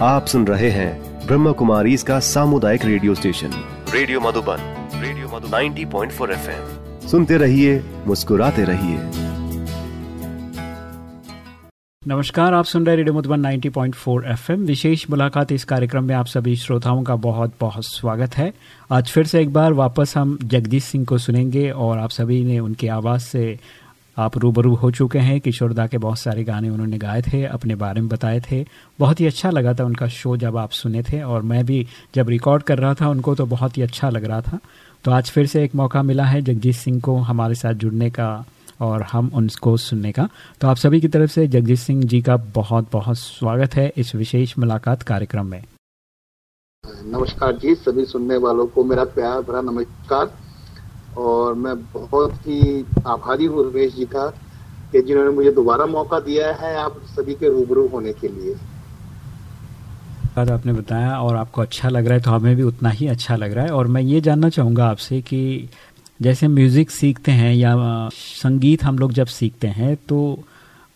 आप सुन रहे हैं ब्रह्म कुमारी इसका सामुदायिक radio station. Radio Madhuban radio Madhu 90.4 FM. सुनते रहिए मुस्कुराते रहिए। नमस्कार आप सुन रहे रेडियो मधुबन 90.4 एफएम। विशेष मुलाकात इस कार्यक्रम में आप सभी श्रोताओं का बहुत बहुत स्वागत है। आज फिर से एक बार वापस हम जगदीश सिंह को सुनेंगे और आप सभी ने उनकी आवाज़ से आप रूबरू हो चुके हैं। किशोरदा के बहुत सारे गाने उन्होंने गाए थे, अपने बारे में बताए थे। बहुत ही अच्छा लगा था उनका शो जब आप सुने थे और मैं भी जब रिकॉर्ड कर रहा था उनको तो बहुत ही अच्छा लग रहा था। तो आज फिर से एक मौका मिला है जगजीत सिंह को हमारे साथ जुड़ने का और हम उनको सुनने का। तो आप सभी की तरफ़ से जगजीत सिंह जी का बहुत बहुत स्वागत है इस विशेष मुलाकात कार्यक्रम में। नमस्कार जी, सभी सुनने वालों को मेरा प्यार, भरा नमस्कार। और मैं बहुत ही आभारी हूँ रमेश जी का कि जिन्होंने मुझे दोबारा मौका दिया है आप सभी के रूबरू होने के लिए। आपने बताया और आपको अच्छा लग रहा है तो हमें भी उतना ही अच्छा लग रहा है। और मैं ये जानना चाहूँगा आपसे कि जैसे म्यूज़िक सीखते हैं या संगीत हम लोग जब सीखते हैं तो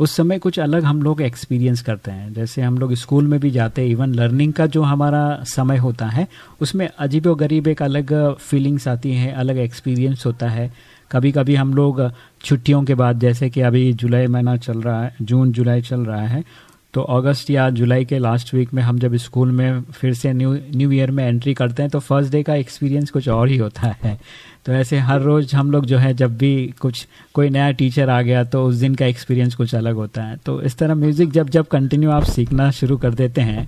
उस समय कुछ अलग हम लोग एक्सपीरियंस करते हैं। जैसे हम लोग स्कूल में भी जाते हैं इवन लर्निंग का जो हमारा समय होता है, उसमें अजीब व गरीब एक अलग फीलिंग्स आती हैं, अलग एक्सपीरियंस होता है। कभी कभी हम लोग छुट्टियों के बाद, जैसे कि अभी जुलाई महीना चल रहा है, जून, जुलाई चल रहा है तो अगस्त या जुलाई के लास्ट वीक में हम जब स्कूल में फिर से न्यू न्यू ईयर में एंट्री करते हैं तो फ़र्स्ट डे का एक्सपीरियंस कुछ और ही होता है। तो ऐसे हर रोज़ हम लोग जो है जब भी कुछ कोई नया टीचर आ गया तो उस दिन का एक्सपीरियंस कुछ अलग होता है। तो इस तरह म्यूज़िक जब जब कंटिन्यू आप सीखना शुरू कर देते हैं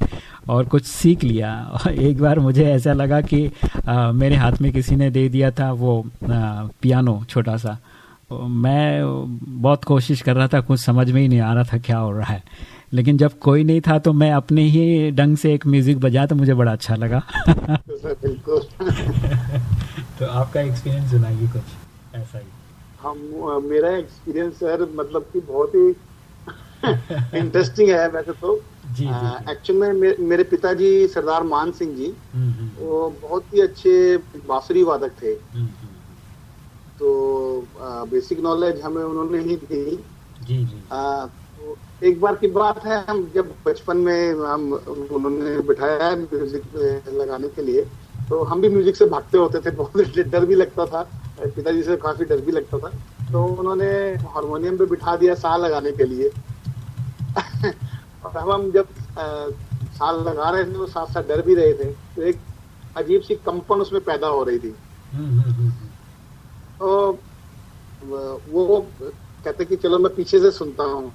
और कुछ सीख लिया और एक बार मुझे ऐसा लगा कि आ, मेरे हाथ में किसी ने दे दिया था वो आ, पियानो छोटा सा। मैं बहुत कोशिश कर रहा था कुछ समझ में ही नहीं आ रहा था क्या हो रहा है। लेकिन जब कोई नहीं था तो मैं अपने ही ढंग से एक म्यूज़िक बजा तो मुझे बड़ा अच्छा लगा। बिल्कुल तो आपका एक्सपीरियंस सुनाइए कुछ ऐसा ही। हम मेरा एक्सपीरियंस सर मतलब कि बहुत ही इंटरेस्टिंग है वैसे तो। एक्चुअल में मे, मेरे पिताजी सरदार मान सिंह जी हम्म, हम्म। वो बहुत ही अच्छे बांसुरी वादक थे। हम्म, तो बेसिक नॉलेज हमें उन्होंने ही दी। जी जी। आ, एक बार की बात है हम जब बचपन में हम उन्होंने बिठाया म्यूज़िक लगाने के लिए तो हम भी म्यूज़िक से भागते होते थे बहुत डर भी लगता था पिताजी से काफ़ी डर भी लगता था। तो उन्होंने हारमोनियम पे बिठा दिया साल लगाने के लिए। और हम जब साल लगा रहे थे तो साथ साथ डर भी रहे थे। तो एक अजीब सी कंपन उसमें पैदा हो रही थी। तो वो कहते कि चलो मैं पीछे से सुनता हूँ।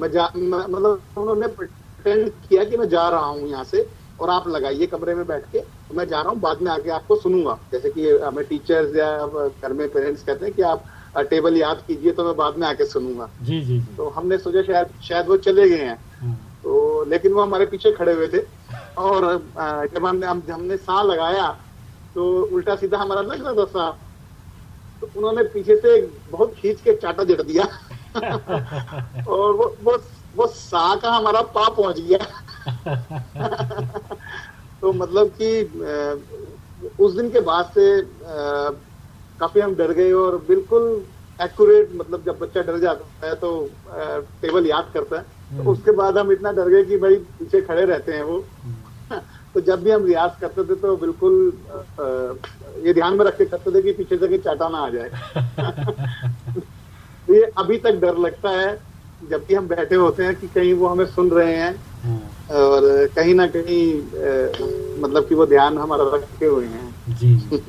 मैं जा मतलब उन्होंने प्रिटेंड किया कि मैं जा रहा हूँ यहाँ से और आप लगाइए कमरे में बैठ के। तो मैं जा रहा हूँ बाद में आके आपको सुनूँगा। जैसे कि हमें टीचर्स या घर में पेरेंट्स कहते हैं कि आप टेबल याद कीजिए तो मैं बाद में आके सुनूँगा। जी जी जी। तो हमने सोचा शायद शायद वो चले गए हैं। हाँ। तो लेकिन वो हमारे पीछे खड़े हुए थे। और जब हमने हम, हमने सा लगाया तो उल्टा सीधा हमारा लग रहा था सा तो उन्होंने पीछे से बहुत खींच के चाटा जड़ दिया और वो वो वो सा का हमारा पा पहुँच गया तो मतलब कि उस दिन के बाद से काफ़ी हम डर गए और बिल्कुल एक्यूरेट मतलब जब बच्चा डर जाता है तो टेबल याद करता है तो हम्म। उसके बाद हम इतना डर गए कि भाई पीछे खड़े रहते हैं वो हम्म। तो जब भी हम रियाज करते थे तो बिल्कुल ये ध्यान में रख के करते थे कि पीछे से चाटा ना आ जाए। तो ये अभी तक डर लगता है जब भी हम बैठे होते हैं कि कहीं वो हमें सुन रहे हैं हम्म। और कहीं ना कहीं मतलब कि वो ध्यान हमारा रखे हुए हैं। जी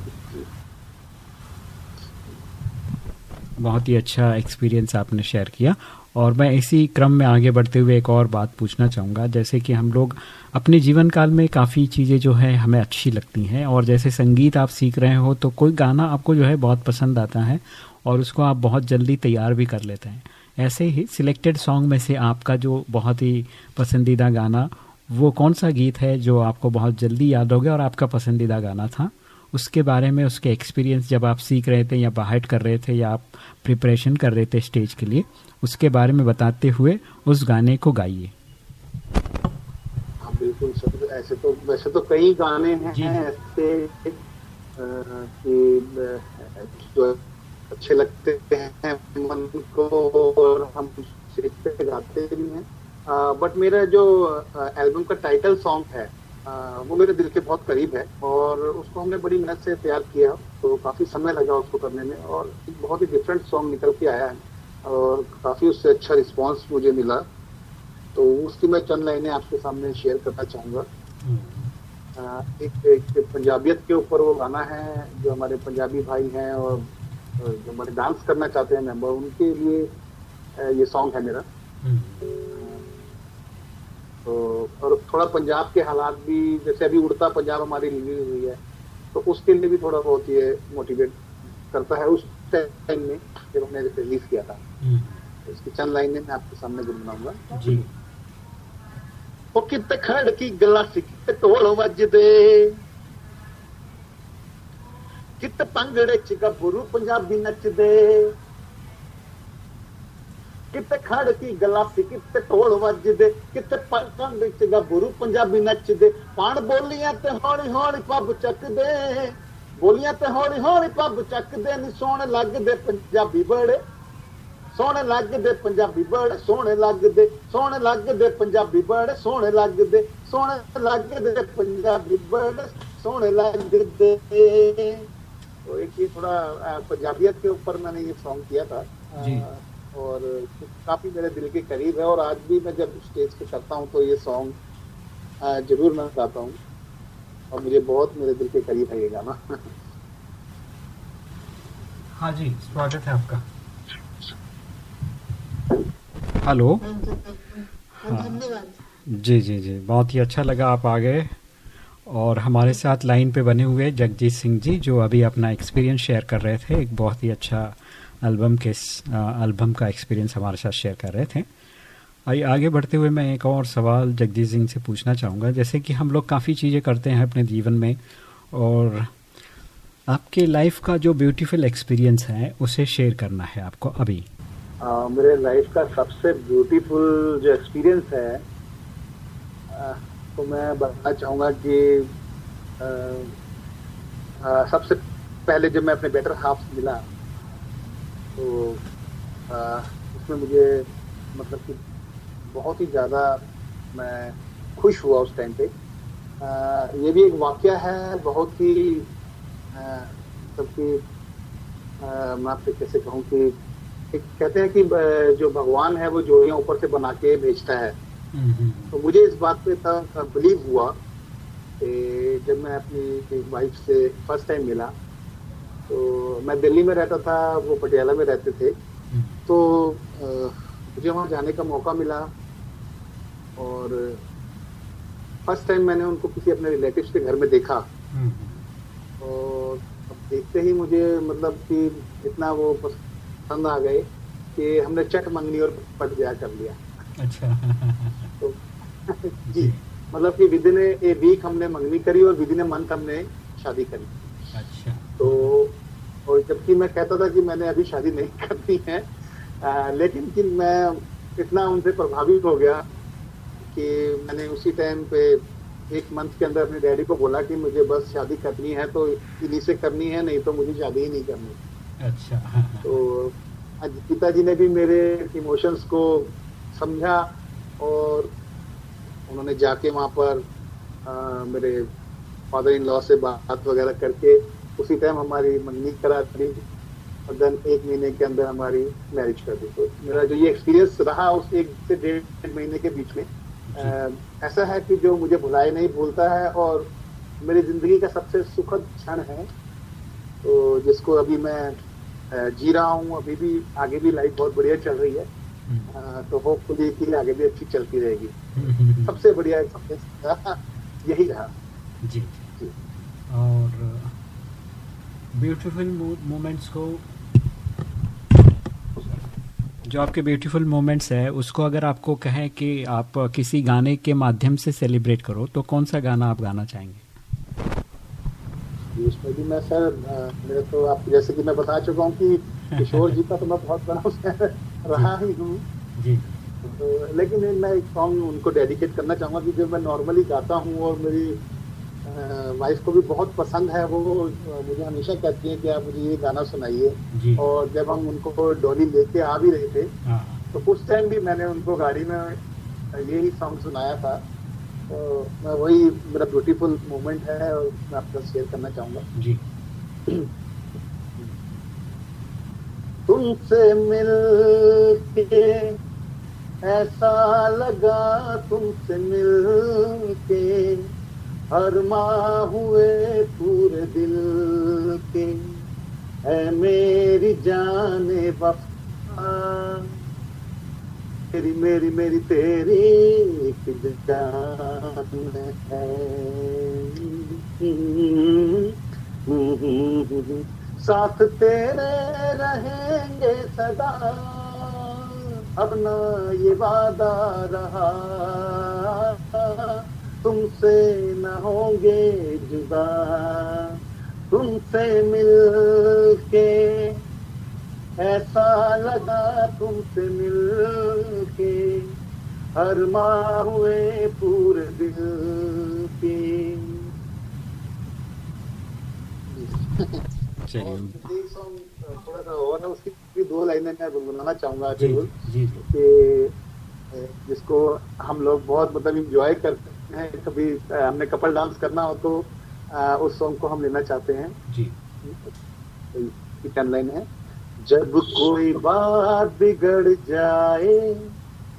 बहुत ही अच्छा एक्सपीरियंस आपने शेयर किया। और मैं इसी क्रम में आगे बढ़ते हुए एक और बात पूछना चाहूँगा। जैसे कि हम लोग अपने जीवन काल में काफ़ी चीज़ें जो है हमें अच्छी लगती हैं। और जैसे संगीत आप सीख रहे हो तो कोई गाना आपको जो है बहुत पसंद आता है और उसको आप बहुत जल्दी तैयार भी कर लेते हैं। ऐसे ही सिलेक्टेड सॉन्ग में से आपका जो बहुत ही पसंदीदा गाना, वो कौन सा गीत है जो आपको बहुत जल्दी याद हो गया और आपका पसंदीदा गाना था? उसके बारे में, उसके एक्सपीरियंस जब आप सीख रहे थे या बाहर कर रहे थे या आप प्रिपरेशन कर रहे थे स्टेज के लिए, उसके बारे में बताते हुए उस गाने को गाइए। ऐसे तो वैसे तो कई गाने हैं ऐसे कि जो अच्छे लगते हैं मन को और हम गाते भी हैं। बट मेरा जो एल्बम का टाइटल सॉन्ग है आ, वो मेरे दिल के बहुत करीब है और उसको हमने बड़ी मेहनत से तैयार किया तो काफ़ी समय लगा उसको करने में और एक बहुत ही डिफरेंट सॉन्ग निकल के आया है और काफ़ी उससे अच्छा रिस्पांस मुझे मिला। तो उसकी मैं चंद लाइनें आपके सामने शेयर करना चाहूँगा। एक, एक पंजाबियत के ऊपर वो गाना है जो हमारे पंजाबी भाई हैं और जो हमारे डांस करना चाहते हैं मेंबर उनके लिए ये सॉन्ग है मेरा। तो और थोड़ा पंजाब के हालात भी जैसे अभी उड़ता पंजाब हमारी रिलीज़ हुई है तो उसके लिए भी थोड़ा बहुत ये मोटिवेट करता है उस टाइम में जब हमने रिलीज़ किया था। तो इसकी चंद लाइनें मैं आपके सामने गुनगुनाऊँगा। जी। ਉਹ ਕਿਤੇ ਖੜ ਕੀ ਗਲਾਸੀ, ਕਿਤੇ ਢੋਲ ਵੱਜਦੇ। ਕਿਤੇ ਪੰਗੜੇ ਚ ਗੱਭਰੂ ਪੰਜਾਬੀ ਨੱਚਦੇ। ਕਿਤੇ ਖੜ ਕੀ ਗਲਾਸੀ, ਕਿਤੇ ਢੋਲ ਵੱਜਦੇ। ਕਿਤੇ ਪੰਗੜੇ ਚ ਗੱਭਰੂ ਪੰਜਾਬੀ ਨੱਚਦੇ। ਪਾਣ ਬੋਲੀਆਂ ਤੇ ਹੌਲੀ ਹੌਲੀ ਪੱਬ ਚੱਕਦੇ। ਬੋਲੀਆਂ ਤੇ ਹੌਲੀ ਹੌਲੀ ਪੱਬ ਚੱਕਦੇ, ਨੀ ਸੋਹਣ ਲੱਗਦੇ ਪੰਜਾਬੀ ਬੜੇ। ਸੋਹਣੇ ਲੱਗਦੇ ਪੰਜਾਬੀ ਬੜੇ ਸੋਹਣੇ ਲੱਗਦੇ ਸੋਹਣੇ ਲੱਗਦੇ ਪੰਜਾਬੀ ਬੜੇ ਸੋਹਣੇ ਲੱਗਦੇ ਸੋਹਣੇ ਲੱਗਦੇ ਪੰਜਾਬੀ बड़े सोहने लगते तो एक ये थोड़ा पंजाबियत के ऊपर मैंने ये सॉन्ग किया था जी। और काफी मेरे दिल के करीब है और आज भी मैं जब स्टेज पे करता हूँ तो ये सॉन्ग जरूर मैं गाता हूँ और मुझे बहुत मेरे दिल के करीब है ये गाना हाँ जी स्वागत है आपका हेलो। हाँ। जी जी जी। बहुत ही अच्छा लगा आप आ गए और हमारे साथ लाइन पे बने हुए जगजीत सिंह जी जो अभी अपना एक्सपीरियंस शेयर कर रहे थे। एक बहुत ही अच्छा एल्बम के एल्बम का एक्सपीरियंस हमारे साथ शेयर कर रहे थे। आइए आगे बढ़ते हुए मैं एक और सवाल जगजीत सिंह से पूछना चाहूँगा। जैसे कि हम लोग काफ़ी चीज़ें करते हैं अपने जीवन में और आपके लाइफ का जो ब्यूटीफुल एक्सपीरियंस है उसे शेयर करना है आपको अभी। आ, मेरे लाइफ का सबसे ब्यूटीफुल जो एक्सपीरियंस है आ, तो मैं बताना चाहूँगा कि आ, आ, सबसे पहले जब मैं अपने बेटर हाफ़ मिला तो उसमें मुझे मतलब कि बहुत ही ज़्यादा मैं खुश हुआ उस टाइम पे। आ, ये भी एक वाक्य है बहुत ही सबकी मैं आपसे कैसे कहूँ कि कहते हैं कि जो भगवान है वो जोड़ियाँ ऊपर से बना के भेजता है। तो मुझे इस बात पे था बिलीव हुआ कि जब मैं अपनी वाइफ से फ़र्स्ट टाइम मिला तो मैं दिल्ली में रहता था वो पटियाला में रहते थे। तो मुझे वहाँ जाने का मौका मिला और फ़र्स्ट टाइम मैंने उनको किसी अपने रिलेटिव्स के घर में देखा। और अब देखते ही मुझे मतलब कि इतना वो पसंद आ गए कि हमने चट मंगनी और पट ब्याह कर लिया। अच्छा। तो जी मतलब कि विद इन ए वीक हमने मंगनी करी और विद इन ए मंथ हमने शादी करी। अच्छा। तो और जबकि मैं कहता था कि मैंने अभी शादी नहीं करनी है आ, लेकिन कि मैं इतना उनसे प्रभावित हो गया कि मैंने उसी टाइम पे एक मंथ के अंदर अपने डैडी को बोला कि मुझे बस शादी करनी है तो इन्हीं से करनी है नहीं तो मुझे शादी ही नहीं करनी। अच्छा तो पिताजी ने भी मेरे इमोशंस को समझा और उन्होंने जाके वहाँ पर आ, मेरे फादर इन लॉ से बात वगैरह करके उसी टाइम हमारी मंगनी करा दी और देन एक महीने के अंदर हमारी मैरिज कर दी। तो मेरा जो ये एक्सपीरियंस रहा उस एक से डेढ़ महीने के बीच में आ, ऐसा है कि जो मुझे भुलाए नहीं भूलता है और मेरी ज़िंदगी का सबसे सुखद क्षण है। तो जिसको अभी मैं जी रहा हूँ अभी भी आगे भी लाइफ बहुत बढ़िया चल रही है। हम्म। तो होपफुली कि आगे भी अच्छी चलती रहेगी। हम्म। सबसे बढ़िया यही रहा। जी। जी। और ब्यूटीफुल मोमेंट्स को जो आपके ब्यूटीफुल मोमेंट्स है उसको अगर आपको कहें कि आप किसी गाने के माध्यम से सेलिब्रेट करो तो कौन सा गाना आप गाना चाहेंगे? उसमें भी मैं सर मेरे तो आप जैसे कि मैं बता चुका हूँ कि किशोर जी का तो मैं बहुत बड़ा रहा ही हूँ। तो लेकिन मैं एक सॉन्ग उनको डेडिकेट करना चाहूँगा कि जब मैं नॉर्मली गाता हूँ और मेरी वाइफ को भी बहुत पसंद है वो मुझे हमेशा कहती है कि आप मुझे ये गाना सुनाइए। और जब हम उनको डोली लेके आ भी रहे थे हाँ। तो उस टाइम भी मैंने उनको गाड़ी में यही सॉन्ग सुनाया था। तो मैं वही मेरा ब्यूटीफुल मोमेंट है और मैं आपके साथ शेयर करना चाहूँगा। जी। तुमसे मिल के ऐसा लगा तुमसे मिल के हर माह हुए पूरे दिल के। है मेरी जाने वफा। मेरी मेरी मेरी, तेरी एक है। साथ तेरे रहेंगे सदा। अब ना ये वादा रहा। तुमसे न होंगे जुदा। तुमसे मिल के ऐसा लगा तुमसे मिल के हर हुए पूरे दिल के। थोड़ा सा और उसकी दो लाइनें मैं गुनगुनाना चाहूँगा जी कि जिसको हम लोग बहुत मतलब इंजॉय करते हैं कभी हमने कपल डांस करना हो तो उस सॉन्ग को हम लेना चाहते हैं। जी। लाइन है। जब कोई बात बिगड़ जाए,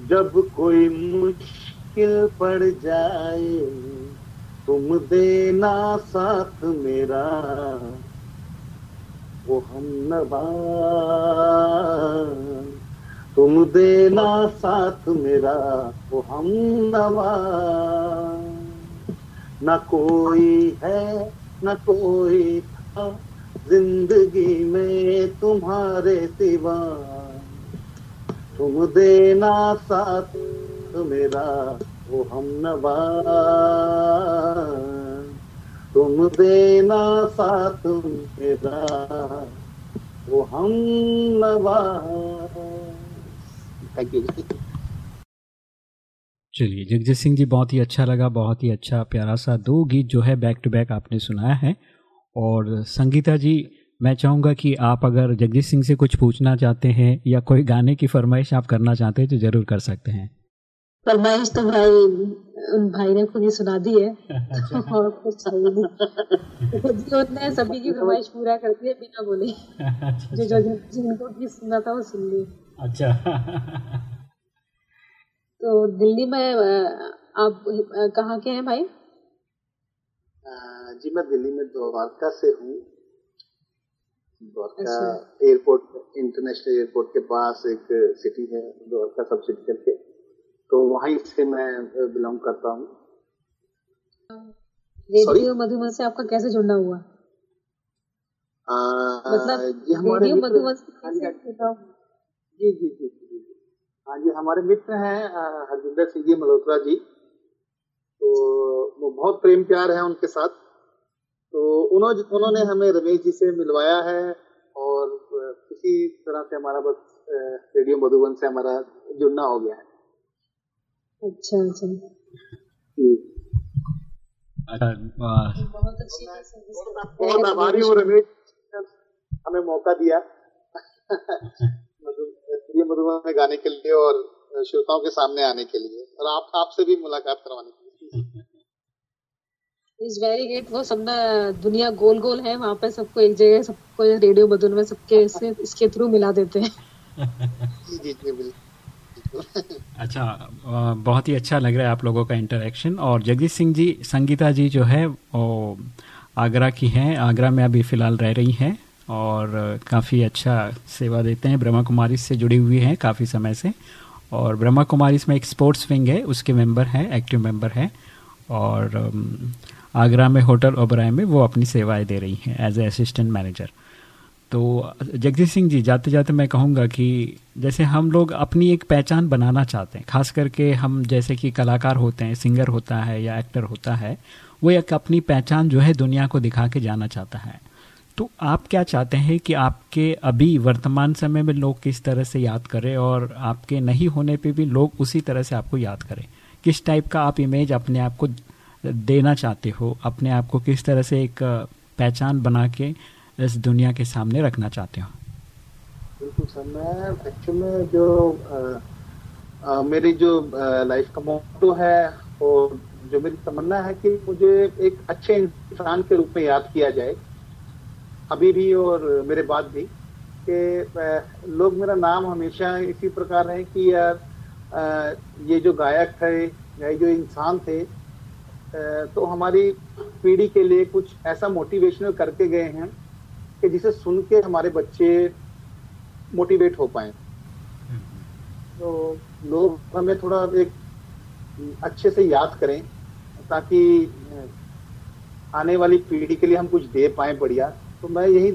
जब कोई मुश्किल पड़ जाए, तुम देना साथ मेरा, वो हम तुम देना साथ मेरा, वो हम न कोई है, न कोई था ज़िंदगी में तुम्हारे सिवा तुम देना साथ मेरा वो हम नवा। तुम देना साथ मेरा वो हम नवा। थैंक यू चलिए, जगजीत सिंह जी, बहुत ही अच्छा लगा, बहुत ही अच्छा प्यारा सा दो गीत जो है बैक टू बैक आपने सुनाया है। और संगीता जी मैं चाहूँगा कि आप अगर जगजीत सिंह से कुछ पूछना चाहते हैं या कोई गाने की फरमाइश आप करना चाहते हैं तो ज़रूर कर सकते हैं। फरमाइश तो भाई उन भाई ने खुद ही सुना दी है। अच्छा। और कुछ चाहिए ही सभी की फरमाइश पूरा कर दी है बिना बोले। जो जो जिनको भी सुना था वो सुन लिए अच्छा। तो दिल्ली में आप कहाँ के हैं भाई? जी मैं दिल्ली में द्वारका से हूँ द्वारका अच्छा। एयरपोर्ट इंटरनेशनल एयरपोर्ट के पास एक सिटी है द्वारका सब सिटी करके तो वहीं से मैं बिलोंग करता हूँ रेडियो मधुबन से आपका कैसे जुड़ना हुआ अह, मतलब हमारे मधुबन से जी? जी जी जी। हाँ जी हमारे मित्र हैं हरजिंदर सिंह जी मल्होत्रा जी तो वो बहुत प्रेम प्यार है उनके साथ। तो उन्होंने उन्होंने हमें रमेश जी से मिलवाया है और किसी तरह से हमारा बस रेडियो मधुबन से हमारा जुड़ना हो गया है। अच्छा अच्छा। अच्छा बहुत अच्छी बहुत आभारी हूँ रमेश हमें मौका दिया। मधुबन में गाने के लिए और श्रोताओं के सामने आने के लिए। और आप आपसे भी मुलाकात करवाने के लिए। इज़ वेरी ग्रेट वो सब ना दुनिया गोल गोल है वहाँ पे सबको एक जगह सबको रेडियो मधुबन में सबके इससे इसके थ्रू मिला देते हैं। अच्छा बहुत ही अच्छा लग रहा है आप लोगों का इंटरेक्शन और जगदीश सिंह जी संगीता जी जो है वो आगरा की हैं। आगरा में अभी फ़िलहाल रह रही हैं और काफ़ी अच्छा सेवा देते हैं। ब्रह्मा कुमारी से जुड़ी हुई हैं काफ़ी समय से और ब्रह्मा कुमारी में एक स्पोर्ट्स विंग है उसके मेंबर हैं एक्टिव मेंबर हैं। और आगरा में होटल ओबराय में वो अपनी सेवाएँ दे रही हैं एज ए असिस्टेंट मैनेजर तो जगजीत सिंह जी, जाते जाते मैं कहूँगा कि जैसे हम लोग अपनी एक पहचान बनाना चाहते हैं, खास करके हम जैसे कि कलाकार होते हैं सिंगर होता है या एक्टर होता है, वो एक अपनी पहचान जो है दुनिया को दिखा के जाना चाहता है। तो आप क्या चाहते हैं कि आपके अभी वर्तमान समय में लोग किस तरह से याद करें और आपके नहीं होने पे भी लोग उसी तरह से आपको याद करें? किस टाइप का आप इमेज अपने आप को देना चाहते हो अपने आप को किस तरह से एक पहचान बना के इस दुनिया के सामने रखना चाहते हो? बिल्कुल सर मैं एक्चुअल में जो अ, आ, मेरी जो लाइफ का मोटो है और जो मेरी तमन्ना है कि मुझे एक अच्छे इंसान के रूप में याद किया जाए अभी भी और मेरे बाद भी कि लोग मेरा नाम हमेशा इसी प्रकार है कि यार ये जो गायक थे, या जो इंसान थे तो हमारी पीढ़ी के लिए कुछ ऐसा मोटिवेशनल करके गए हैं कि जिसे सुन के हमारे बच्चे मोटिवेट हो पाए। तो लोग हमें थोड़ा एक अच्छे से याद करें, ताकि आने वाली पीढ़ी के लिए हम कुछ दे पाए बढ़िया। तो मैं यही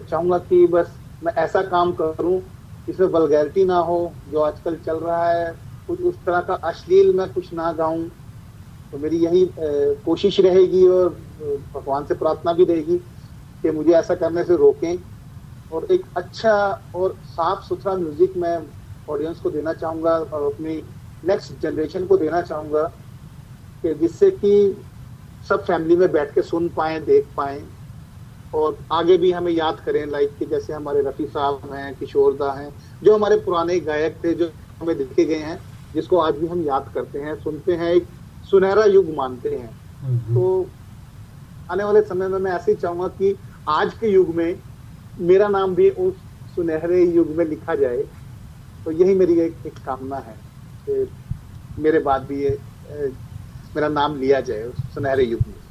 चाहूँगा कि बस मैं ऐसा काम करूँ जिसमें वलगैरिटी ना हो, जो आजकल चल रहा है, कुछ उस तरह का अश्लील मैं कुछ ना गाऊं तो मेरी यही कोशिश रहेगी और भगवान से प्रार्थना भी रहेगी कि मुझे ऐसा करने से रोकें। और एक अच्छा और साफ़ सुथरा म्यूज़िक मैं ऑडियंस को देना चाहूँगा और अपनी नेक्स्ट जनरेशन को देना चाहूँगा कि जिससे कि सब फैमिली में बैठ के सुन पाए, देख पाए। और आगे भी हमें याद करें लाइक कि जैसे हमारे रफ़ी साहब हैं किशोरदा हैं जो हमारे पुराने गायक थे जो हमें देखे गए हैं जिसको आज भी हम याद करते हैं सुनते हैं एक सुनहरा युग मानते हैं। तो आने वाले समय में मैं ऐसे ही चाहूँगा कि आज के युग में मेरा नाम भी उस सुनहरे युग में लिखा जाए। तो यही मेरी एक, एक कामना है कि मेरे बाद भी ये मेरा नाम लिया जाए उस सुनहरे युग में।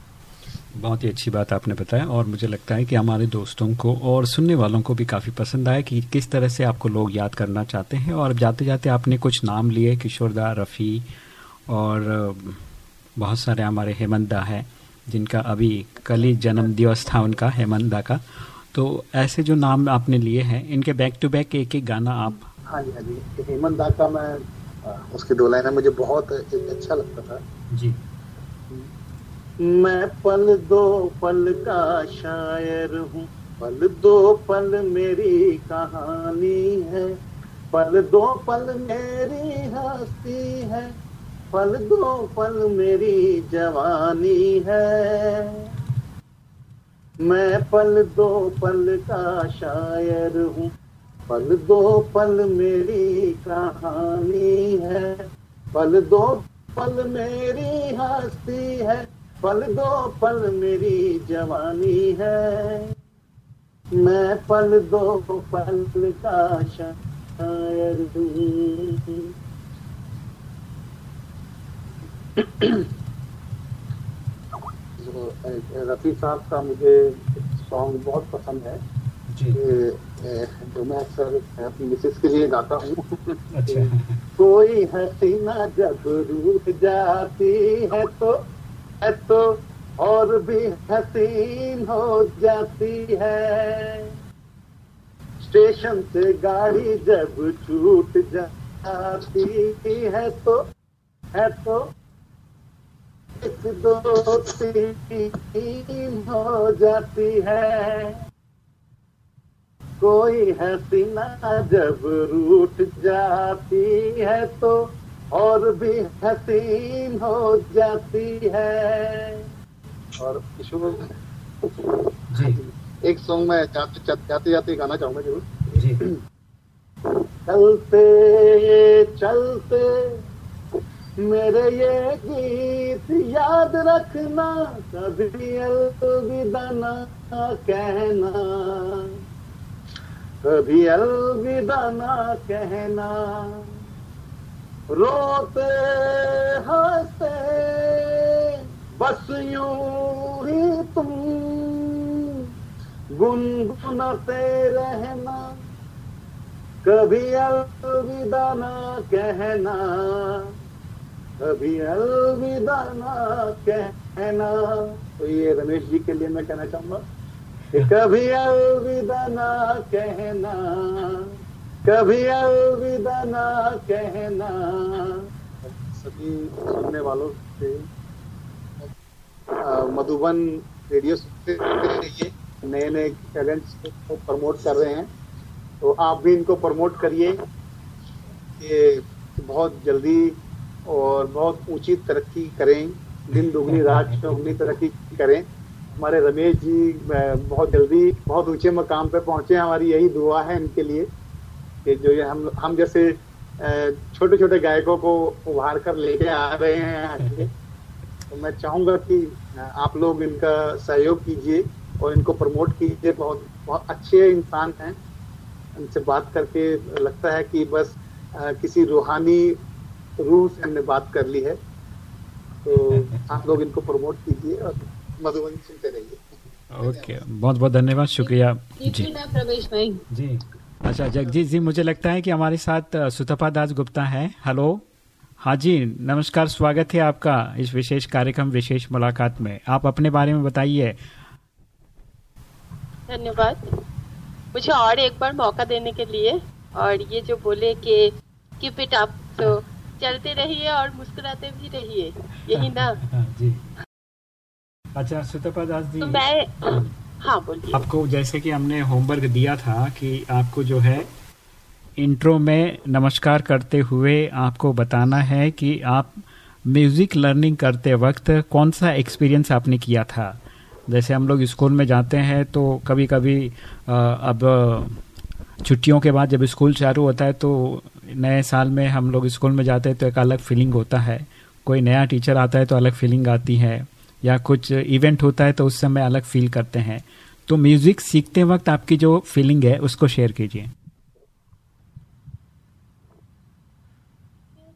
बहुत ही अच्छी बात आपने बताया और मुझे लगता है कि हमारे दोस्तों को और सुनने वालों को भी काफ़ी पसंद आया कि किस तरह से आपको लोग याद करना चाहते हैं। और जाते जाते आपने कुछ नाम लिए किशोरदा रफ़ी और बहुत सारे हमारे हेमंत है जिनका अभी कल ही जन्म दिवस था उनका हेमंत का। तो ऐसे जो नाम आपने लिए हैं इनके बैक टू बैक एक एक गाना आप हाँ जी हाँ जी। हेमंत दा का मैं उसके दो लाइन मुझे बहुत अच्छा लगता था। जी। मैं पल दो पल का शायर हूँ। पल दो पल मेरी कहानी है। पल दो पल मेरी हस्ती है। पल दो पल मेरी जवानी है। मैं पल दो पल का शायर हूँ। पल दो पल मेरी कहानी है। पल दो पल मेरी हस्ती है। पल दो पल मेरी जवानी है। मैं पल दो पल का शायर रफी साहब का मुझे सॉन्ग बहुत पसंद है। जो। मैं अक्सर अपनी मिसेस के लिए गाता हूँ। अच्छा। कोई हसीना जब रूठ जाती है तो है तो और भी हसीन हो जाती है। स्टेशन से गाड़ी जब छूट जाती है तो है तो एक दो तीन हो जाती है। कोई हसीना जब रूठ जाती है तो और भी हसीन हो जाती है। और जी। एक सॉन्ग में जाते जाते जाते गाना चाहूँगा ज़रूर। चलते चलते मेरे ये गीत याद रखना कभी अलविदा ना कहना। कभी अलविदा ना कहना। रोते हँसते, बस यूँ ही तुम गुनगुनाते रहना। कभी अलविदा ना कहना, कभी अलविदा ना कहना। तो ये रमेश जी के लिए मैं कहना चाहूँगा कभी अलविदा ना कहना। कभी अलविदा ना कहना। सभी सुनने वालों से मधुबन रेडियो से नए नए टैलेंट्स को प्रमोट कर रहे हैं। तो आप भी इनको प्रमोट करिए कि बहुत जल्दी और बहुत ऊँची तरक्की करें। दिन दुगनी, रात चौगनी तरक्की करें। हमारे रमेश जी बहुत जल्दी, बहुत ऊँचे मकाम पे पहुँचे हमारी यही दुआ है इनके लिए। कि जो ये हम हम जैसे छोटे छोटे गायकों को उभार कर लेके आ रहे हैं आगे तो मैं चाहूँगा कि आप लोग इनका सहयोग कीजिए और इनको प्रमोट कीजिए। बहुत बहुत अच्छे इंसान हैं। इनसे बात करके लगता है कि बस किसी रूहानी रूह से हमने बात कर ली है। तो आप लोग इनको प्रमोट कीजिए और मधुबनी सुनते रहिए ओके बहुत बहुत धन्यवाद शुक्रिया। जी। प्रवेश भाई। जी। अच्छा जगजीत जी मुझे लगता है कि हमारे साथ सुतपा दास गुप्ता है। हेलो? हाँ जी नमस्कार स्वागत है आपका इस विशेष कार्यक्रम विशेष मुलाकात में। आप अपने बारे में बताइए। धन्यवाद। मुझे और एक बार मौका देने के लिए और ये जो बोले कि कीप इट अप तो चलते रहिए और मुस्कुराते भी रहिए। यही ना? हाँ, जी। अच्छा सुतपा दास जी। तो मैं हाँ बोलिए। आपको जैसे कि हमने होमवर्क दिया था कि आपको जो है इंट्रो में नमस्कार करते हुए आपको बताना है कि आप म्यूज़िक लर्निंग करते वक्त कौन सा एक्सपीरियंस आपने किया था। जैसे हम लोग स्कूल में जाते हैं तो कभी कभी अब छुट्टियों के बाद जब स्कूल चालू होता है तो नए साल में हम लोग स्कूल में जाते हैं तो एक अलग फीलिंग होता है। कोई नया टीचर आता है तो अलग फीलिंग आती है। या कुछ इवेंट होता है तो उस समय अलग फील करते हैं। तो म्यूज़िक सीखते वक्त आपकी जो फीलिंग है, उसको शेयर कीजिए।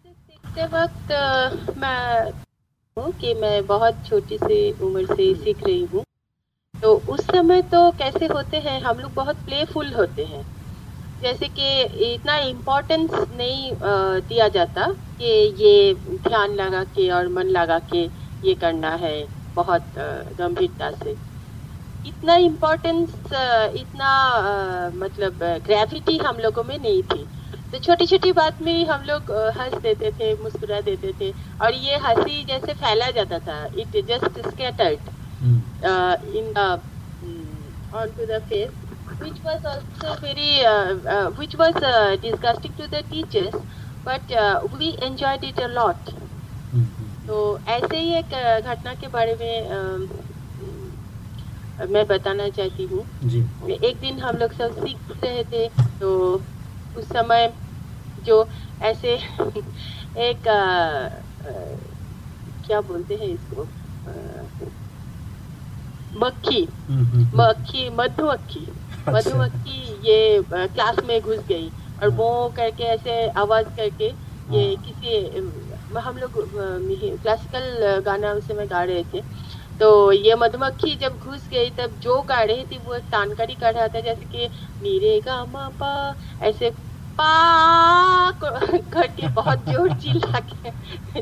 सीखते वक्त मैं हूँ कि मैं बहुत छोटी सी उम्र से सीख रही हूँ। तो उस समय तो कैसे होते हैं, हम लोग बहुत प्लेफुल होते हैं। जैसे कि इतना इम्पोर्टेंस नहीं दिया जाता कि ये ध्यान लगा के और मन लगा के ये करना है। बहुत गंभीरता से। इतना इम्पोर्टेंस इतना मतलब ग्रेविटी हम लोगों में नहीं थी। तो छोटी छोटी बात में हम लोग हंस देते थे मुस्कुरा देते थे और ये हँसी जैसे फैला जाता था। It just scattered in on to the face which was also very uh, uh, which was uh, disgusting to the teachers but uh, we enjoyed it a lot. तो ऐसे ही एक घटना के बारे में आ, मैं बताना चाहती हूँ एक दिन हम लोग सब सीख रहे थे तो उस समय जो ऐसे एक आ, आ, क्या बोलते हैं इसको मक्खी हम्म, हम्म, हम्म। मक्खी मधुमक्खी अच्छा। मधुमक्खी ये क्लास में घुस गई और वो करके ऐसे आवाज़ करके ये हाँ। किसी हम लोग क्लासिकल गाना उस समय गा रहे थे। तो ये मधुमक्खी जब घुस गई तब जो गा रही थी वो एक तानकारी कर रहा था जैसे कि मेरे गा मा पा ऐसे पा करके बहुत ज़ोर चिल्ला के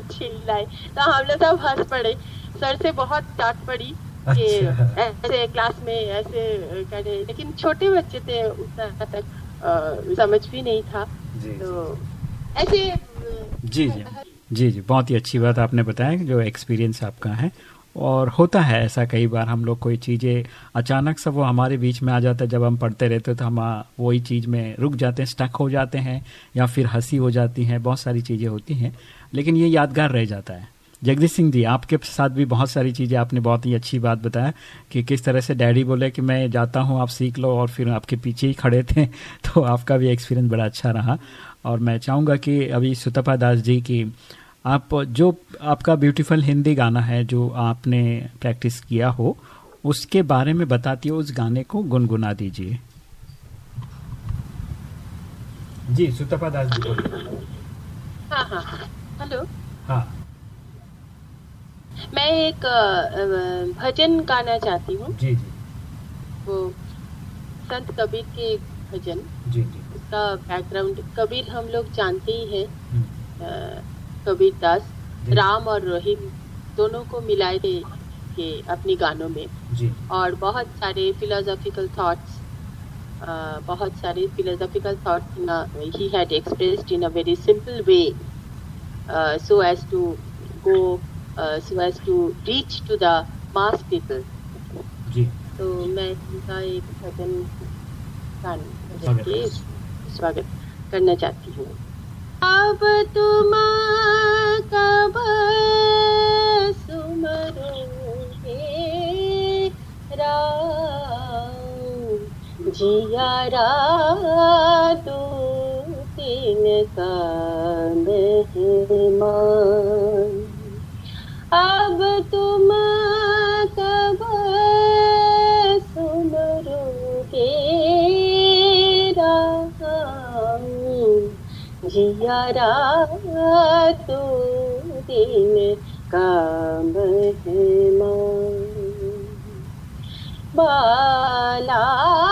चिल्लाए तो हम लोग सब हंस पड़े। सर से बहुत डांट पड़ी कि अच्छा। ऐसे क्लास में ऐसे कर रहे। लेकिन छोटे बच्चे थे उतना तक आ, समझ भी नहीं था। जी, तो ऐसे जी जी। जी जी, बहुत ही अच्छी बात आपने बताया जो एक्सपीरियंस आपका है। और होता है ऐसा कई बार हम लोग कोई चीज़ें अचानक से वो हमारे बीच में आ जाता है, जब हम पढ़ते रहते हैं तो हम वही चीज़ में रुक जाते हैं स्टक हो जाते हैं या फिर हँसी हो जाती है, बहुत सारी चीज़ें होती हैं, लेकिन ये यादगार रह जाता है। जगदीश सिंह जी, आपके साथ भी बहुत सारी चीज़ें आपने बहुत ही अच्छी बात बताया कि किस तरह से डैडी बोले कि मैं जाता हूँ, आप सीख लो और फिर आपके पीछे ही खड़े थे तो आपका भी एक्सपीरियंस बड़ा अच्छा रहा। और मैं चाहूँगा कि अभी सुतपा दास जी की आप जो आपका ब्यूटीफुल हिंदी गाना है जो आपने प्रैक्टिस किया हो उसके बारे में बताती हो उस गाने को गुनगुना दीजिए। जी सुतपा दास जी हाँ हाँ हेलो। हाँ। मैं एक भजन गाना चाहती हूँ। जी जी। वो संत कबीर के भजन। जी जी। उसका बैकग्राउंड कबीर हम लोग जानते ही हैं। हम्म। कबीर दास राम और रहीम दोनों को मिलाए थे के अपने गानों में। जी। और बहुत सारे फिलोसॉफिकल थॉट्स बहुत सारे philosophical thoughts he had expressed in a very simple way so as to go so as to reach to the mass people तो मैं इनका एक भजन स्वागत करना चाहती हूँ। अब तुम कब सुमरोगे? जिया दो तीन का मेहमान अब तुम कब जिया तो दिन का मेहमान बालापन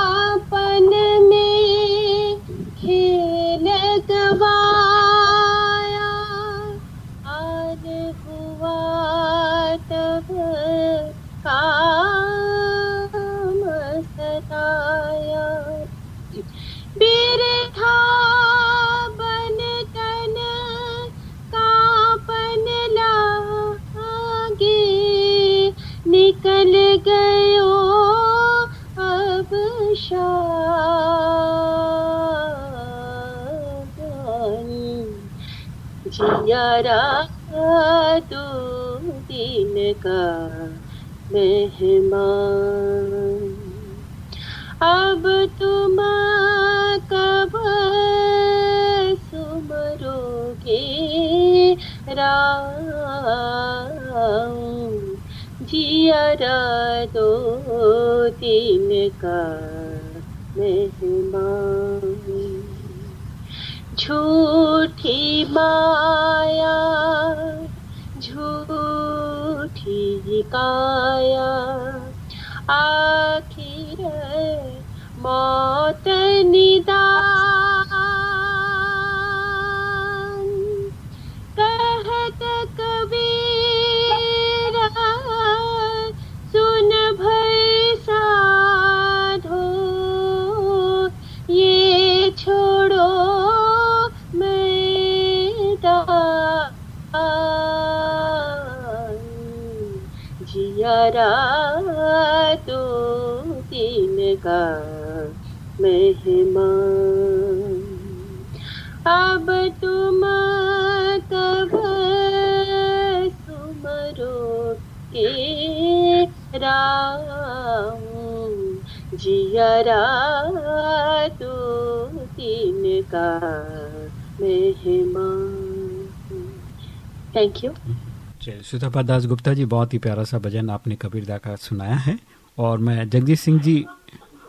जियारा दो दिन का मेहमान। अब तुम कब सुमरोगे राम? जियारा दो दिन का मेहमान। झूठी माया झूठी काया। आखिर मौत निदान। कहत जियारा तो दिन का मेहमान। अब तुम कब सुमरो के राम जियरा तो दिन का मेहमान। थैंक यू चलिए सुतपा दास गुप्ता जी बहुत ही प्यारा सा भजन आपने कबीरदा का सुनाया है। और मैं जगदीश सिंह जी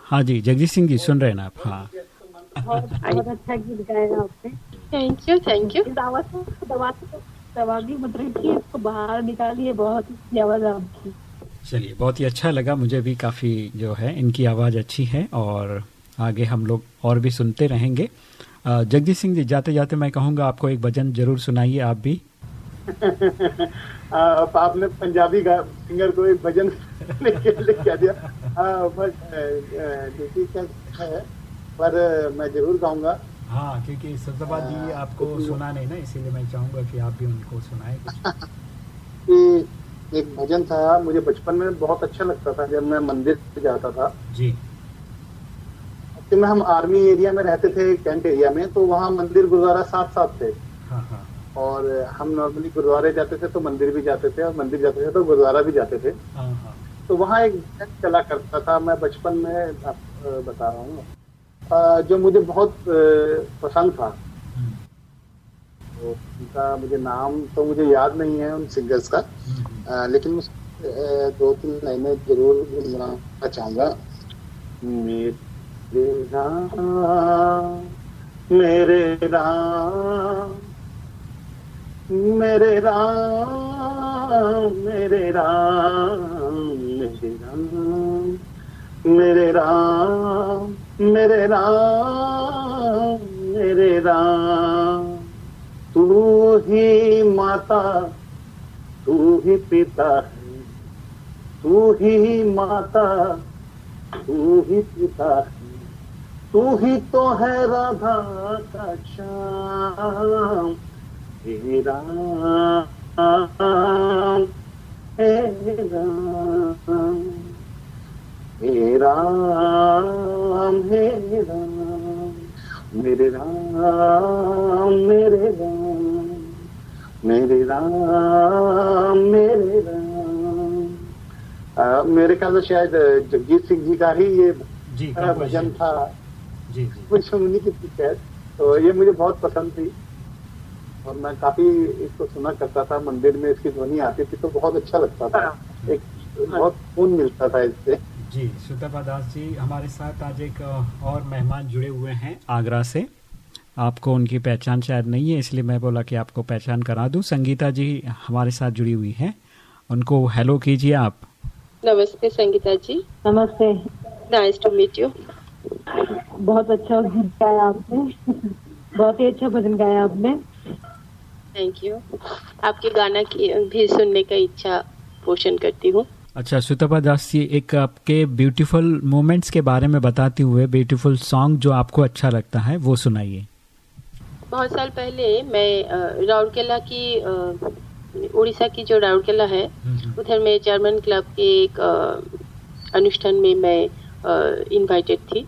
हाँ जी जगदीश सिंह जी सुन रहे हैं ना आप? हाँ। बहुत अच्छा गीत गाया आपने। थैंक यू थैंक यू इस आवाज़ को दबा दबा भी मत रखिए इसको बाहर निकालिए बहुत अच्छी आवाज़ आपकी। चलिए बहुत ही अच्छा लगा मुझे भी काफ़ी जो है इनकी आवाज़ अच्छी है और आगे हम लोग और भी सुनते रहेंगे। जगजीत सिंह जी जाते जाते मैं कहूँगा आपको एक भजन ज़रूर सुनाइए आप भी। आपने पंजाबी सिंगर को एक भजन लिख के लिख के दिया अ, ड्यूटी है पर मैं ज़रूर गाऊँगा। हाँ क्योंकि सत्यपाल जी आपको सुना नहीं ना इसीलिए मैं चाहूँगा कि आप भी उनको सुनाए कुछ। एक भजन था मुझे बचपन में बहुत अच्छा लगता था जब मैं मंदिर जाता था। जी। कि में हम आर्मी एरिया में रहते थे कैंट एरिया में तो वहाँ मंदिर गुरुद्वारा साथ साथ थे। हाँ हाँ और हम नॉर्मली गुरुद्वारे जाते थे तो मंदिर भी जाते थे और मंदिर जाते थे तो गुरुद्वारा भी जाते थे। हाँ हाँ। तो वहाँ एक भजन चला करता था मैं बचपन में आप, बता रहा हूँ। जो मुझे बहुत पसंद था। हम्म, तो उनका मुझे नाम तो मुझे याद नहीं है उन सिंगर्स का। हम्म, हम्म। लेकिन दो तीन लाइनें ज़रूर गुनगुनाना चाहूँगा। मेरे राम मेरे राम मेरे राम मेरे राम मेरे राम मेरे राम मेरे राम मेरे राम। तू ही माता, तू ही पिता है। तू ही माता, तू ही पिता है। तू ही तो है राधा का श्याम। हे राम हे राम हे हे मेरे राम मेरे राम मेरे राम मेरे राम मेरे ख्याल से शायद जगजीत सिंह जी का ही ये भजन था जी जी मुझे उन्हीं की शायद तो ये मुझे बहुत पसंद थी और मैं काफ़ी इसको सुना करता था मंदिर में इसकी ध्वनि आती थी तो बहुत अच्छा लगता था। एक बहुत खून मिलता था इससे। जी सुतपा दास जी हमारे साथ आज एक और मेहमान जुड़े हुए हैं आगरा से। आपको उनकी पहचान शायद नहीं है इसलिए मैं बोला कि आपको पहचान करा दूँ। संगीता जी हमारे साथ जुड़ी हुई हैं। उनको हेलो कीजिए आप। नमस्ते संगीता जी। नमस्ते। नाइस टू मीट यू बहुत अच्छा भजन गाया आपने। बहुत ही अच्छा भजन गाया आपने। थैंक यू आपके गाना की भी सुनने का इच्छा पोषण करती हूँ। अच्छा सुतपा दास जी एक आपके ब्यूटीफुल मोमेंट्स के बारे में बताते हुए ब्यूटीफुल सॉन्ग जो आपको अच्छा लगता है वो सुनाइए। बहुत साल पहले मैं राउरकेला की उड़ीसा की जो राउरकेला है उधर मैं जर्मन क्लब के एक अनुष्ठान में मैं इनवाइटेड थी।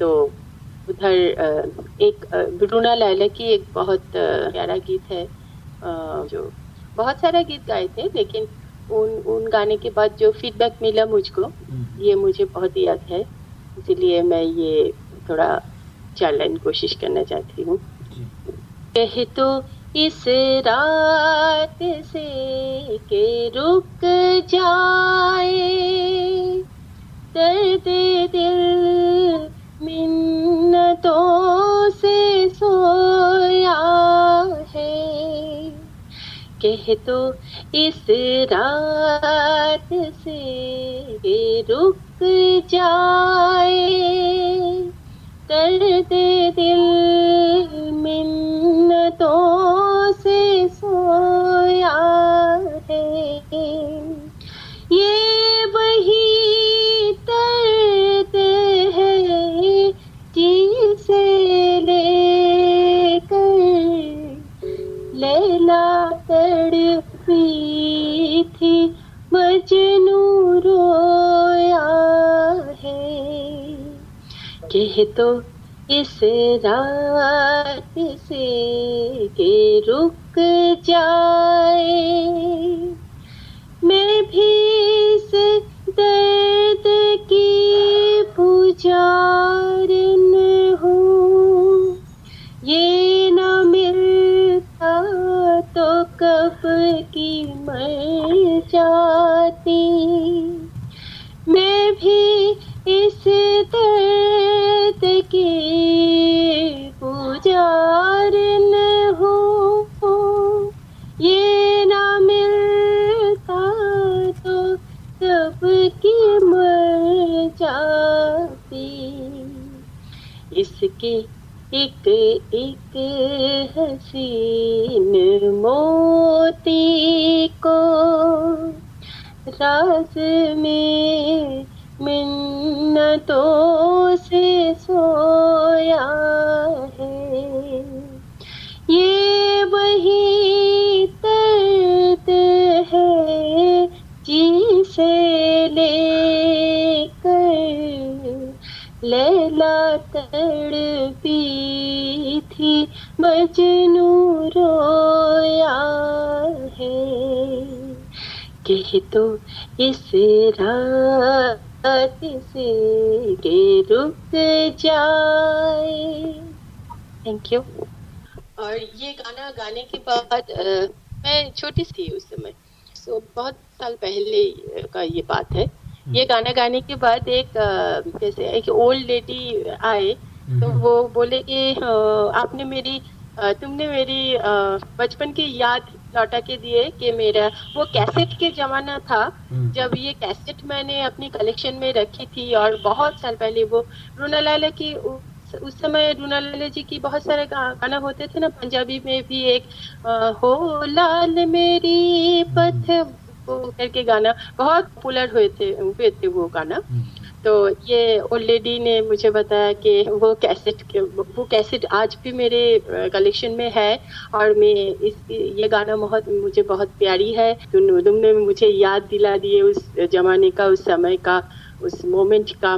तो उधर एक बिरूना लैला की एक बहुत प्यारा गीत है जो बहुत सारा गीत गाए थे लेकिन उन उन गाने के बाद जो फीडबैक मिला मुझको ये मुझे बहुत याद है। इसलिए मैं ये थोड़ा चार लाइन कोशिश करना चाहती हूँ। कहे तो इस रात से के रुक जाए दर्द दिल से सोया है। कह तो इस रात से रुक जाए। दर्द दिल मिन्नतों से सोया तो इस रात थी मजनू रोया है। कह तो इस रात से के रुक जाए। थैंक यू और ये गाना गाने के बाद मैं छोटी सी थी उस समय सो बहुत साल पहले का ये बात है। ये गाना गाने के बाद एक जैसे एक ओल्ड लेडी आए तो वो बोले कि आपने मेरी तुमने मेरी बचपन की याद लौटा के दिए कि मेरा वो कैसेट के जमाना था जब ये कैसेट मैंने अपनी कलेक्शन में रखी थी और बहुत साल पहले वो रूना लाला की उस, उस समय रूना लाला जी की बहुत सारे गाना होते थे ना पंजाबी में भी एक हो लाल मेरी पथ करके गाना बहुत पॉपुलर हुए थे हुए थे वो गाना। तो ये ओल्ड लेडी ने मुझे बताया कि वो कैसेट वो कैसेट आज भी मेरे कलेक्शन में है और मैं इस, ये गाना बहुत, मुझे बहुत प्यारी है। तुम, तुमने मुझे याद दिला दिए उस जमाने का, उस समय का, उस मोमेंट का।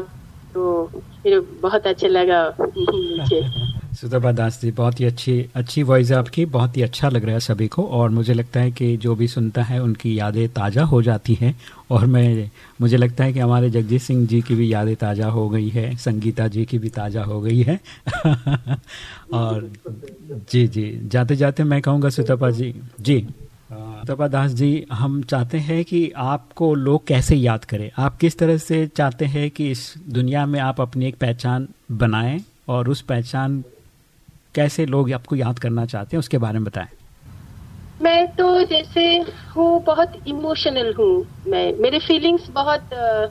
तो फिर बहुत अच्छा लगा। मुझे। सुतपा दास जी, बहुत ही अच्छी अच्छी वॉइस है आपकी, बहुत ही अच्छा लग रहा है सभी को और मुझे लगता है कि जो भी सुनता है उनकी यादें ताज़ा हो जाती हैं और मैं, मुझे लगता है कि हमारे जगजीत सिंह जी की भी यादें ताज़ा हो गई है, संगीता जी की भी ताज़ा हो गई है। और जी जी, जाते जाते मैं कहूँगा सुतपा जी जी, सुतपा दास जी, हम चाहते हैं कि आपको लोग कैसे याद करें? आप किस तरह से चाहते हैं कि इस दुनिया में आप अपनी एक पहचान बनाएँ और उस पहचान कैसे लोग आपको याद करना चाहते हैं उसके बारे में बताएँ। मैं तो जैसे हूँ बहुत इमोशनल हूँ मैं। मेरे फीलिंग्स बहुत आ,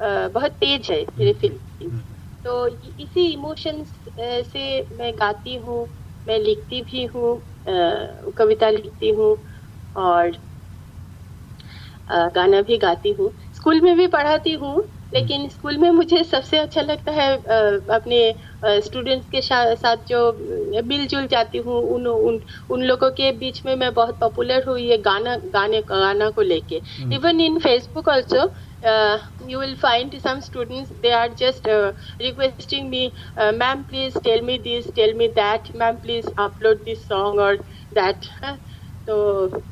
आ, बहुत तेज है मेरे फीलिंग्स तो इसी इमोशंस से मैं गाती हूँ मैं लिखती भी हूँ कविता लिखती हूँ और आ, गाना भी गाती हूँ। स्कूल में भी पढ़ाती हूँ लेकिन स्कूल में मुझे सबसे अच्छा लगता है अपने स्टूडेंट्स के साथ जो मिलजुल जाती हूँ उन, उन उन लोगों के बीच में मैं बहुत पॉपुलर हुई है गाना गाने गाना को लेके। Even in Facebook also you will find some students they are just requesting me ma'am please tell me this tell me that ma'am please upload this song or that तो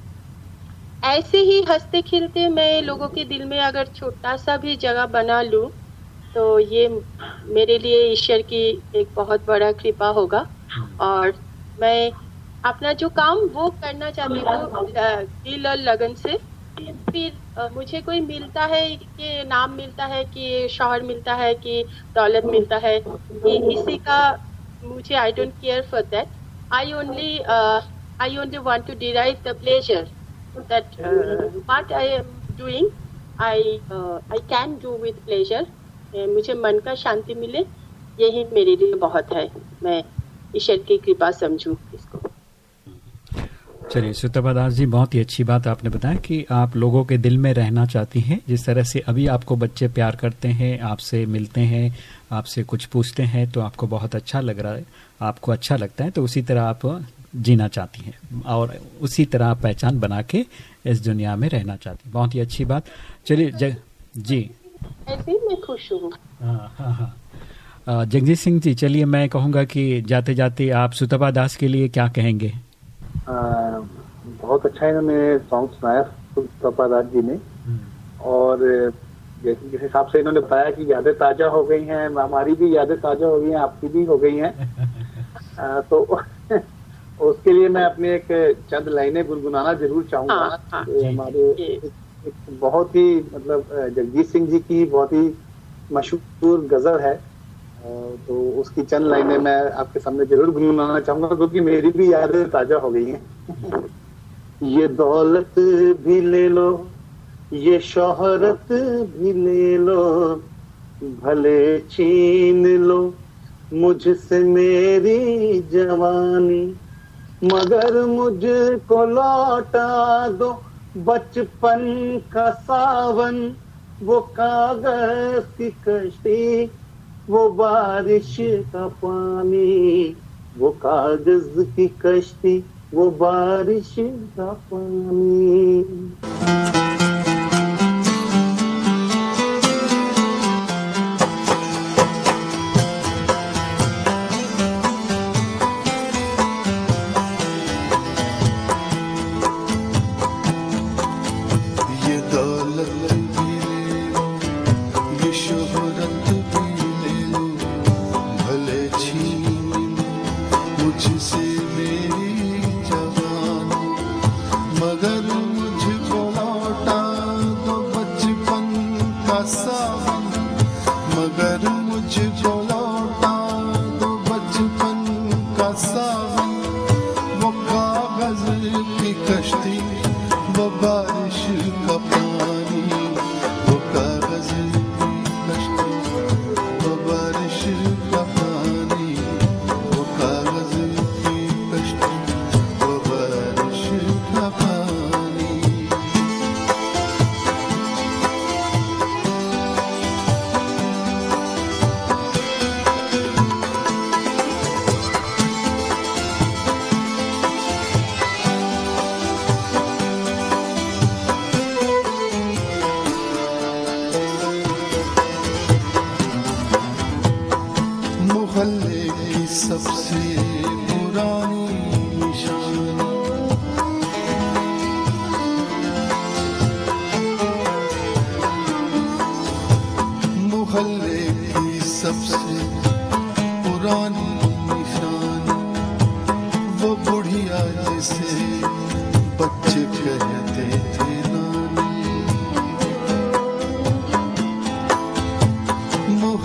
ऐसे ही हँसते खेलते मैं लोगों के दिल में अगर छोटा सा भी जगह बना लूँ तो ये मेरे लिए ईश्वर की एक बहुत बड़ा कृपा होगा। और मैं अपना जो काम वो करना चाहती हूँ दिल और लगन से फिर मुझे कोई मिलता है कि नाम मिलता है कि शोहर मिलता है कि दौलत मिलता है कि इसी का मुझे I don't care for that I only I only want to derive the pleasure what I am doing, I uh, I can do with pleasure. मुझे मन का शांति मिले, यही मेरे लिए बहुत है। मैं ईश्वर की कृपा समझू इसको। चलिए, सुतपा दास जी बहुत ही अच्छी बात आपने बताया कि आप लोगों के दिल में रहना चाहती हैं। जिस तरह से अभी आपको बच्चे प्यार करते हैं, आपसे मिलते हैं, आपसे कुछ पूछते हैं तो आपको बहुत अच्छा लग रहा है, आपको अच्छा लगता है तो उसी तरह आप जीना चाहती हैं और उसी तरह आप पहचान बना के इस दुनिया में रहना चाहती हैं। बहुत ही अच्छी बात। चलिए जी। ऐसे मैं खुश हूँ हाँ हाँ। हाँ जगजीत सिंह जी चलिए मैं कहूँगा कि जाते जाते आप सुतपा दास के लिए क्या कहेंगे? आ, बहुत अच्छा इन्होंने सॉन्ग सुनाया सुतपा दास जी ने। हम्म। और जिस हिसाब से इन्होंने बताया कि यादें ताज़ा हो गई हैं हमारी भी यादें ताज़ा हो गई हैं आपकी भी हो गई हैं। तो उसके लिए मैं अपने एक चंद लाइनें गुनगुनाना ज़रूर चाहूँगा। हाँ, हाँ, हमारे बहुत ही मतलब जगजीत सिंह जी की बहुत ही मशहूर गज़ल है। तो उसकी चंद लाइनें मैं आपके सामने ज़रूर गुनगुनाना चाहूँगा, क्योंकि मेरी भी यादें ताज़ा हो गई हैं। ये दौलत भी ले लो, ये शोहरत भी ले लो, भले छीन लो मुझसे मेरी जवानी, मगर मुझको लौटा दो। बचपन का सावन, वो कागज़ की कश्ती, वो बारिश का पानी, वो कागज़ की कश्ती, वो बारिश का पानी।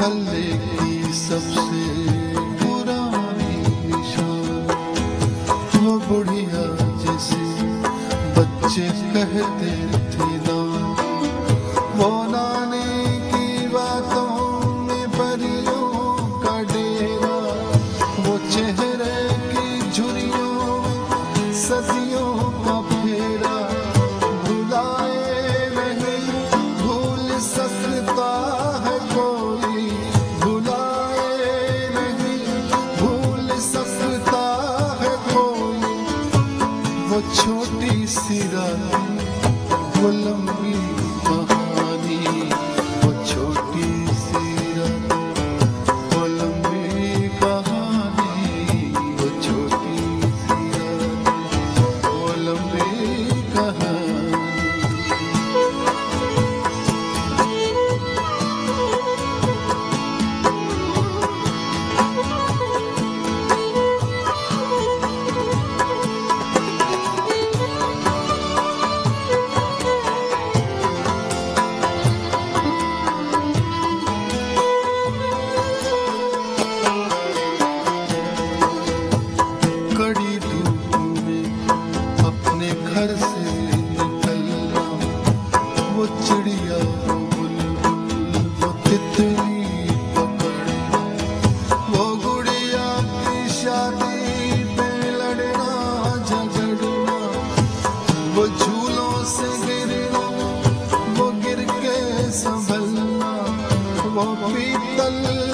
मोहल्ले की सबसे वो पीतल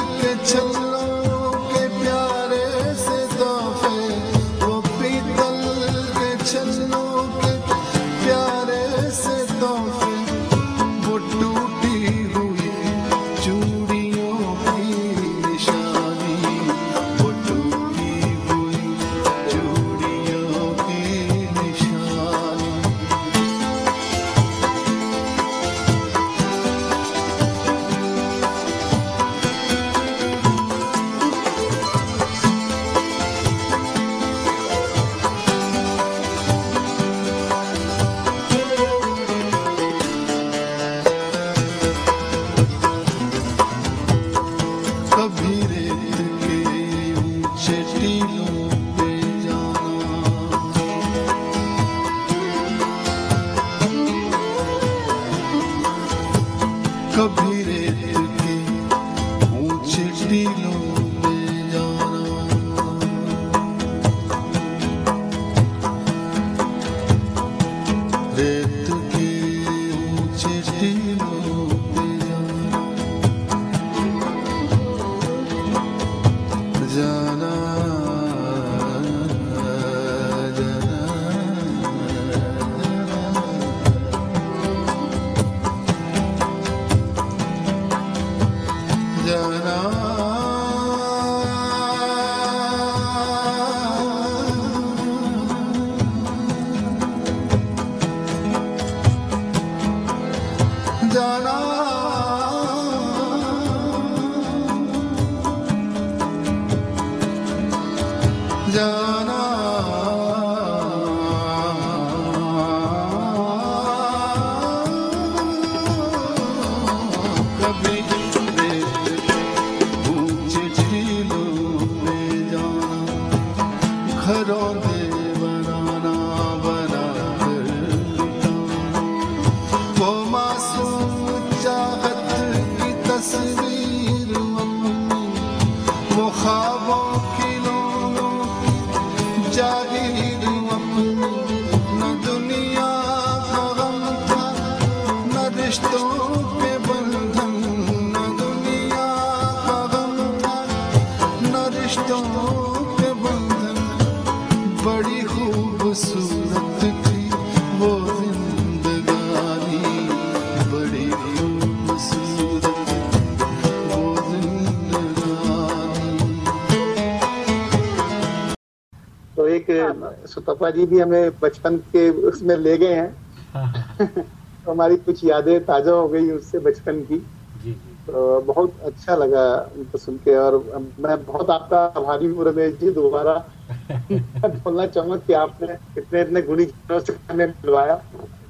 सुतपा जी भी हमें बचपन के उसमें ले गए हैं। हाँ हाँ तो हमारी कुछ यादें ताज़ा हो गई उससे बचपन की। जी जी। तो बहुत अच्छा लगा उनको सुन के और मैं बहुत आपका आभारी हूँ रमेश जी दोबारा बोलना चाहूँगा कि आपने इतने इतने गुणी से हमें मिलवाया।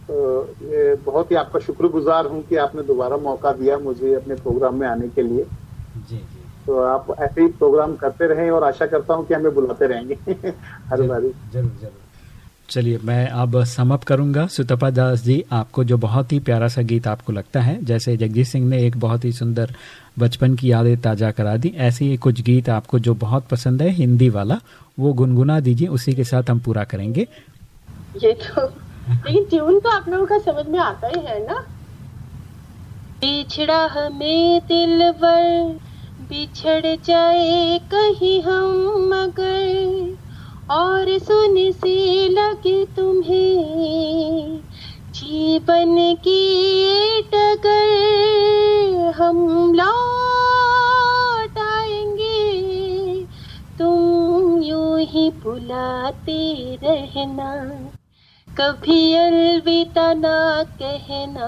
तो ये बहुत ही आपका शुक्रगुजार हूँ कि आपने दोबारा मौका दिया मुझे अपने प्रोग्राम में आने के लिए। तो आप ऐसे ही प्रोग्राम करते रहें और आशा करता हूँ कि हमें बुलाते रहेंगे। हर बारी। ज़रूर ज़रूर। चलिए मैं अब समअप करूँगा। सुतपा दास जी आपको जो बहुत ही प्यारा सा गीत आपको लगता है जैसे जगजीत सिंह ने एक बहुत ही सुंदर बचपन की यादें ताज़ा करा दी ऐसे ही कुछ गीत आपको जो बहुत पसंद है हिंदी वाला वो गुनगुना दीजिए उसी के साथ हम पूरा करेंगे। ये तो लेकिन ट्यून तो आप लोगों का समझ में आता ही है ना? बिछड़ा हमें दिलवर बिछड़ जाए कहीं हम मगर। और सुन से लगे तुम्हें, जीवन की ये डगर। हम लौट आएँगे, तुम यूँ ही बुलाते रहना। कभी अलविदा ना कहना।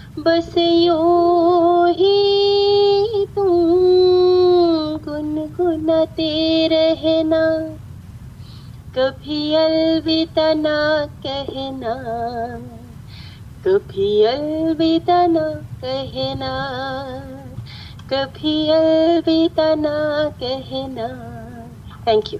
बस यो ही तुम गुनगुनाते रहना। कभी अलविदा ना कहना। कभी अलविदा ना कहना। कभी अलविदा ना कहना। थैंक यू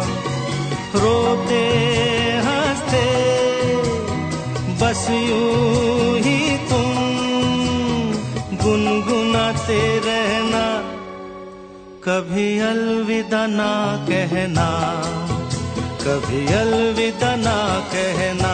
ही तुम गुनगुनाते रहना। कभी अलविदा ना कहना कभी अलविदा ना कहना।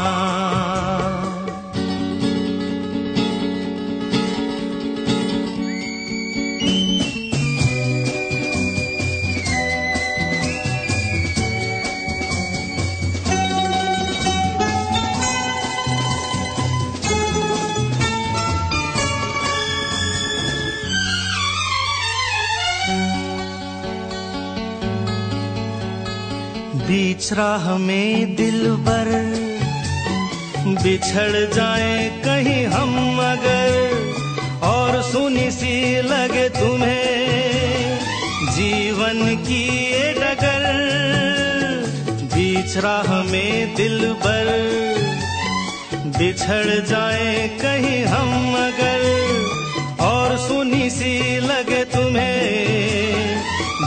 राह में दिल बर बिछड़ जाए कहीं हम मगर और सुनी सी लगे तुम्हें। जीवन की ये डगर बीच राह में दिल बर बिछड़ जाए कहीं हम मगर और सुनी सी लगे तुम्हें।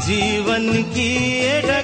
जीवन की ये डगर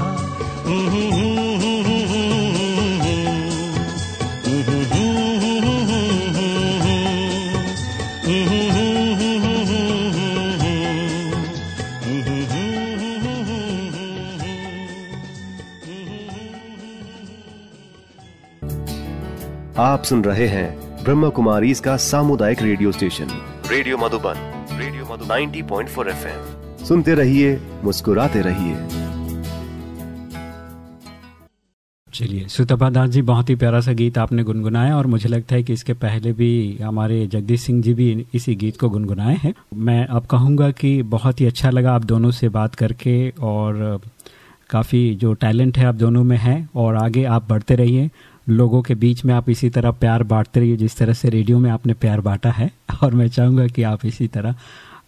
आप सुन रहे हैं ब्रह्म कुमारी इसका सामुदायिक radio station. Radio Madhuban radio Madhu 90.4 FM. सुनते रहिए मुस्कुराते रहिए। चलिए सुतपा दास जी बहुत ही प्यारा सा गीत आपने गुनगुनाया और मुझे लगता है कि इसके पहले भी हमारे जगदीश सिंह जी भी इसी गीत को गुनगुनाए हैं। मैं अब कहूँगा कि बहुत ही अच्छा लगा आप दोनों से बात करके और काफ़ी जो टैलेंट है आप दोनों में है और आगे आप बढ़ते रहिए। लोगों के बीच में आप इसी तरह प्यार बांटते रहिए जिस तरह से रेडियो में आपने प्यार बांटा है। और मैं चाहूँगा कि आप इसी तरह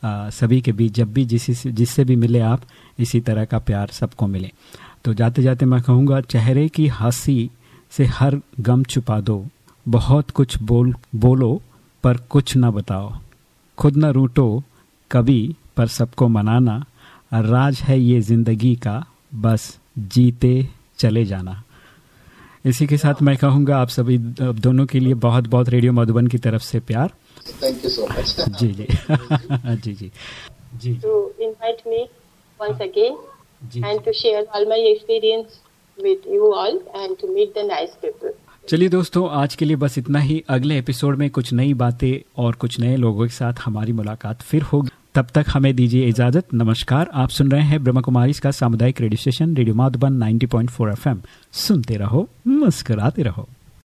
आ, सभी के बीच जब भी जिस जिससे भी मिले आप इसी तरह का प्यार सबको मिले। तो जाते जाते मैं कहूँगा चेहरे की हँसी से हर गम छुपा दो। बहुत कुछ बोल बोलो पर कुछ ना बताओ। खुद न रूटो कभी पर सबको मनाना। राज है ये ज़िंदगी का बस जीते चले जाना। इसी के साथ मैं कहूँगा आप सभी दोनों के लिए बहुत बहुत रेडियो मधुबन की तरफ़ से प्यार। थैंक यू सो मच जी जी। जी जी। जी। टू me once again जी and to share all my experience with you all and to meet the nice people. चलिए दोस्तों आज के लिए बस इतना ही। अगले एपिसोड में कुछ नई बातें और कुछ नए लोगों के साथ हमारी मुलाकात फिर होगी। तब तक हमें दीजिए इजाज़त। नमस्कार, आप सुन रहे हैं ब्रह्म कुमारी का सामुदायिक radio station, radio Madhuban 90.4 FM. सुनते रहो, मुस्कुराते रहो।